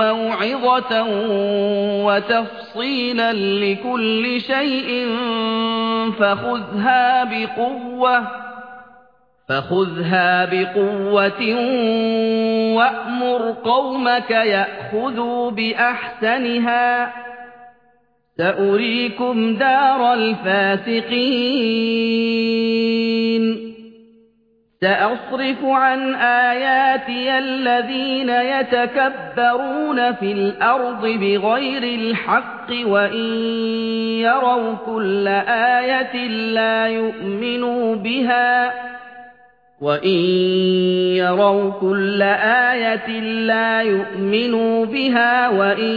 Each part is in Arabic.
موعظة وتفصيلا لكل شيء فخذها بقوة فخذها بقوة وأمر قومك يأخذوا بأحسنها. سأريكم دار الفاسقين. سأصرف عن آياتي الذين يتكبرون في الأرض بغير الحق وإن يروا كل آية لا يؤمنوا بها وَإِن يَرَوْا كُلَّ آيَةٍ لَّا يُؤْمِنُوا بِهَا وَإِن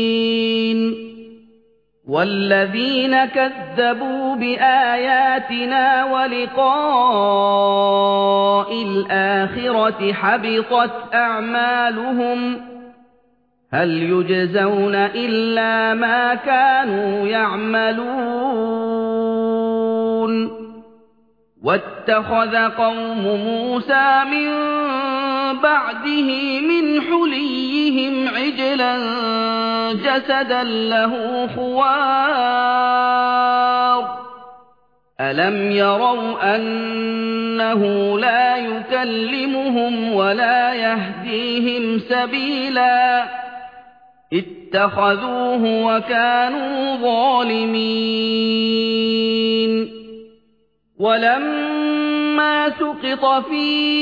وَالَّذِينَ كَذَّبُوا بِآيَاتِنَا وَلِقَاءِ الْآخِرَةِ حَبِطَتْ أَعْمَالُهُمْ هَلْ يُجْزَوْنَ إِلَّا مَا كَانُوا يَعْمَلُونَ واتخذ قوم موسى من بعده من حليهم عجلا جسدا له خوار. ألم يروا أنه لا يكلمهم ولا يهديهم سبيلا؟ اتخذوه وكانوا ظالمين. ولما سقط في